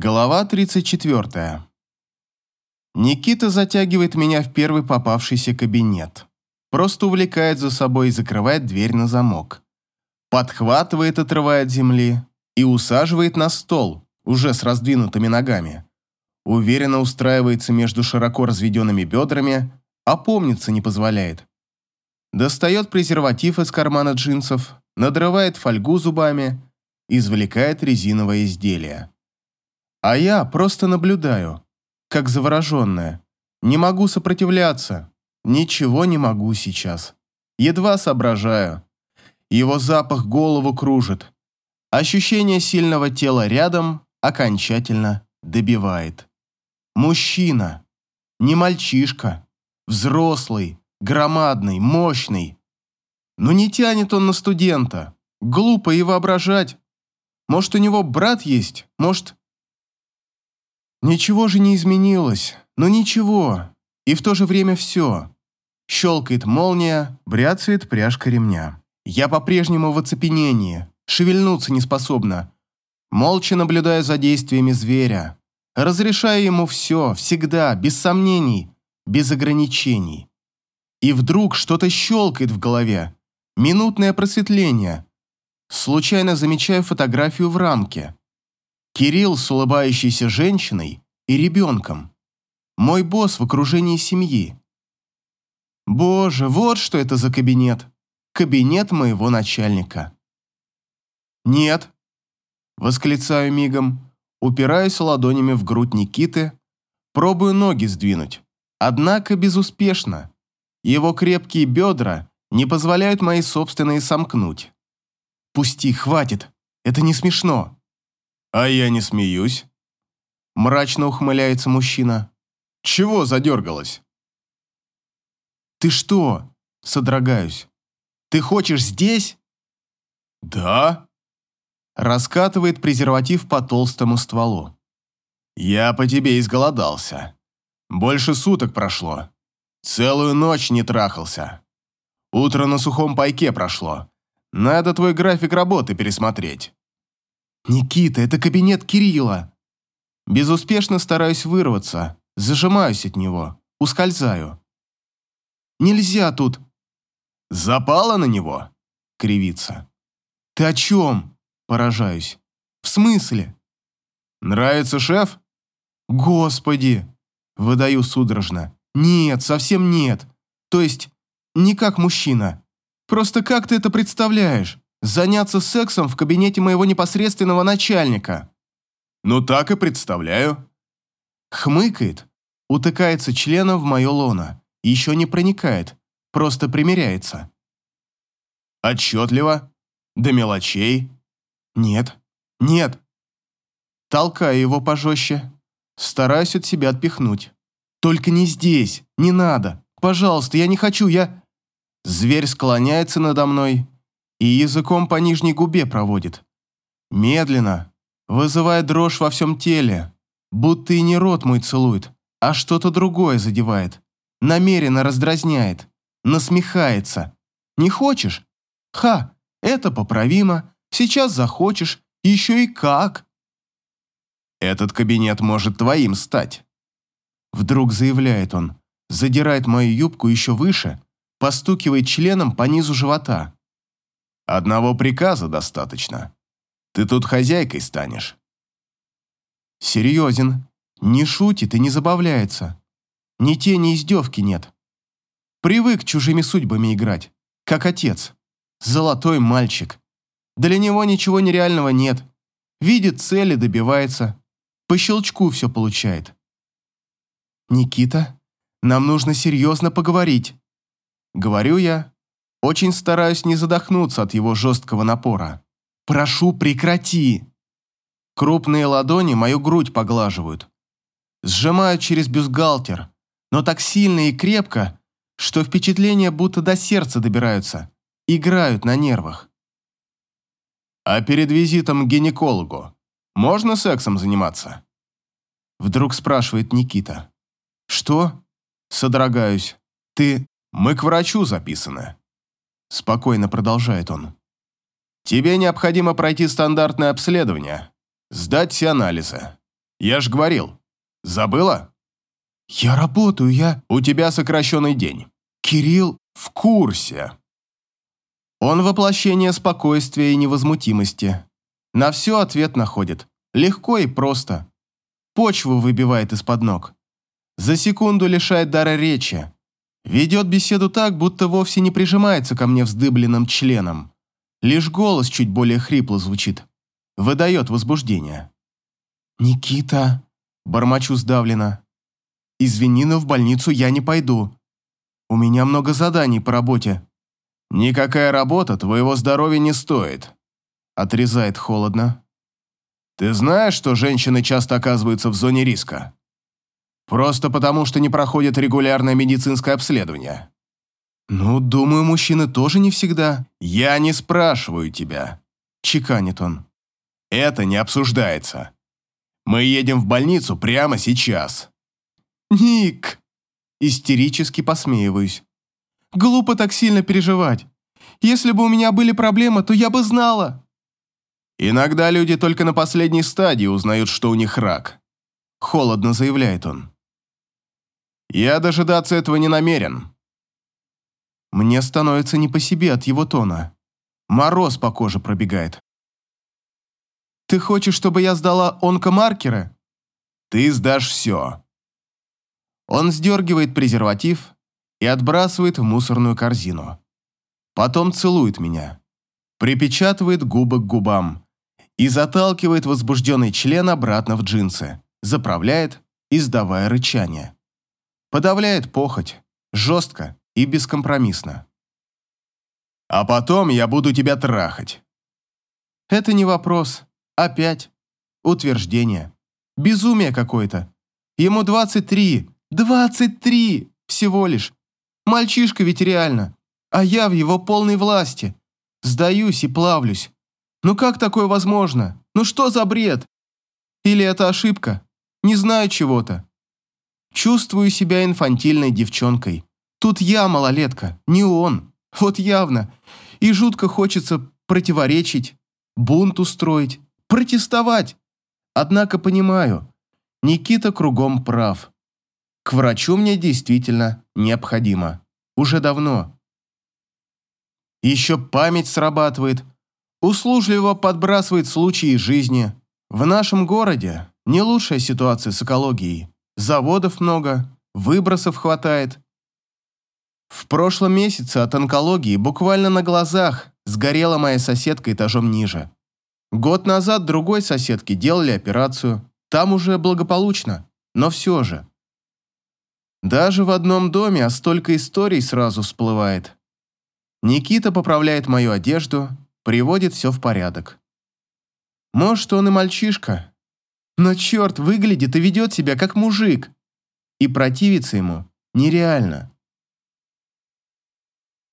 Глава 34. Никита затягивает меня в первый попавшийся кабинет. Просто увлекает за собой и закрывает дверь на замок. Подхватывает, отрывает от земли и усаживает на стол, уже с раздвинутыми ногами. Уверенно устраивается между широко разведенными бедрами, опомниться не позволяет. Достает презерватив из кармана джинсов, надрывает фольгу зубами, извлекает резиновое изделие. А я просто наблюдаю, как завороженная. Не могу сопротивляться. Ничего не могу сейчас. Едва соображаю. Его запах голову кружит. Ощущение сильного тела рядом окончательно добивает. Мужчина. Не мальчишка. Взрослый, громадный, мощный. Но не тянет он на студента. Глупо и воображать. Может, у него брат есть, может, Ничего же не изменилось, но ничего, и в то же время все. Щелкает молния, бряцает пряжка ремня. Я по-прежнему в оцепенении, шевельнуться не способна. Молча наблюдая за действиями зверя, разрешая ему все, всегда, без сомнений, без ограничений. И вдруг что-то щелкает в голове. Минутное просветление. Случайно замечаю фотографию в рамке. Кирилл с улыбающейся женщиной и ребенком. Мой босс в окружении семьи. Боже, вот что это за кабинет. Кабинет моего начальника. Нет. Восклицаю мигом, упираюсь ладонями в грудь Никиты, пробую ноги сдвинуть. Однако безуспешно. Его крепкие бедра не позволяют мои собственные сомкнуть. Пусти, хватит. Это не смешно. «А я не смеюсь», – мрачно ухмыляется мужчина. «Чего задергалась?» «Ты что?» – содрогаюсь. «Ты хочешь здесь?» «Да», – раскатывает презерватив по толстому стволу. «Я по тебе изголодался. Больше суток прошло. Целую ночь не трахался. Утро на сухом пайке прошло. Надо твой график работы пересмотреть. «Никита, это кабинет Кирилла!» Безуспешно стараюсь вырваться, зажимаюсь от него, ускользаю. «Нельзя тут!» «Запала на него?» — кривится. «Ты о чем?» — поражаюсь. «В смысле?» «Нравится шеф?» «Господи!» — выдаю судорожно. «Нет, совсем нет. То есть, не как мужчина. Просто как ты это представляешь? Заняться сексом в кабинете моего непосредственного начальника. Ну так и представляю. Хмыкает, утыкается членом в мое лоно, еще не проникает, просто примеряется. Отчетливо? До мелочей? Нет, нет. Толкаю его пожестче, стараюсь от себя отпихнуть. Только не здесь, не надо. Пожалуйста, я не хочу, я... Зверь склоняется надо мной, и языком по нижней губе проводит. Медленно, вызывая дрожь во всем теле, будто и не рот мой целует, а что-то другое задевает, намеренно раздразняет, насмехается. Не хочешь? Ха, это поправимо, сейчас захочешь, еще и как. Этот кабинет может твоим стать. Вдруг заявляет он, задирает мою юбку еще выше, постукивает членом по низу живота. Одного приказа достаточно. Ты тут хозяйкой станешь. Серьезен. Не шутит и не забавляется. Ни тени издевки нет. Привык чужими судьбами играть, как отец. Золотой мальчик. Для него ничего нереального нет. Видит цели, добивается. По щелчку все получает. «Никита, нам нужно серьезно поговорить», — говорю я, очень стараюсь не задохнуться от его жесткого напора. «Прошу, прекрати!» Крупные ладони мою грудь поглаживают. Сжимают через бюстгальтер, но так сильно и крепко, что впечатления будто до сердца добираются, играют на нервах. «А перед визитом к гинекологу можно сексом заниматься?» Вдруг спрашивает Никита. «Что?» Содрогаюсь. «Ты...» «Мы к врачу записаны. Спокойно продолжает он. Тебе необходимо пройти стандартное обследование, сдать все анализы. Я ж говорил. Забыла? Я работаю, я... У тебя сокращенный день. Кирилл В курсе. Он воплощение спокойствия и невозмутимости. На все ответ находит. Легко и просто. Почву выбивает из-под ног. За секунду лишает дара речи. Ведет беседу так, будто вовсе не прижимается ко мне вздыбленным членом. Лишь голос чуть более хрипло звучит. Выдает возбуждение. «Никита», — бормочу сдавленно, — «извини, но в больницу я не пойду. У меня много заданий по работе». «Никакая работа твоего здоровья не стоит», — отрезает холодно. «Ты знаешь, что женщины часто оказываются в зоне риска? Просто потому, что не проходят регулярное медицинское обследование». «Ну, думаю, мужчины тоже не всегда». «Я не спрашиваю тебя», — чеканит он. «Это не обсуждается. Мы едем в больницу прямо сейчас». «Ник!» Истерически посмеиваюсь. Глупо так сильно переживать. Если бы у меня были проблемы, то я бы знала. Иногда люди только на последней стадии узнают, что у них рак. Холодно заявляет он. Я дожидаться этого не намерен. Мне становится не по себе от его тона. Мороз по коже пробегает. Ты хочешь, чтобы я сдала онкомаркеры? Ты сдашь все. Он сдергивает презерватив, и отбрасывает в мусорную корзину. Потом целует меня, припечатывает губы к губам и заталкивает возбужденный член обратно в джинсы, заправляет, издавая рычание. Подавляет похоть, жестко и бескомпромиссно. «А потом я буду тебя трахать». Это не вопрос. Опять. Утверждение. Безумие какое-то. Ему 23. 23! Всего лишь. Мальчишка ведь реально. А я в его полной власти. Сдаюсь и плавлюсь. Ну как такое возможно? Ну что за бред? Или это ошибка? Не знаю чего-то. Чувствую себя инфантильной девчонкой. Тут я малолетка, не он. Вот явно. И жутко хочется противоречить, бунт устроить, протестовать. Однако понимаю, Никита кругом прав. К врачу мне действительно необходимо. Уже давно. Еще память срабатывает. Услужливо подбрасывает случаи жизни. В нашем городе не лучшая ситуация с экологией. Заводов много, выбросов хватает. В прошлом месяце от онкологии буквально на глазах сгорела моя соседка этажом ниже. Год назад другой соседке делали операцию. Там уже благополучно, но все же. Даже в одном доме, а столько историй сразу всплывает. Никита поправляет мою одежду, приводит все в порядок. Может, он и мальчишка, но черт, выглядит и ведет себя как мужик. И противиться ему нереально.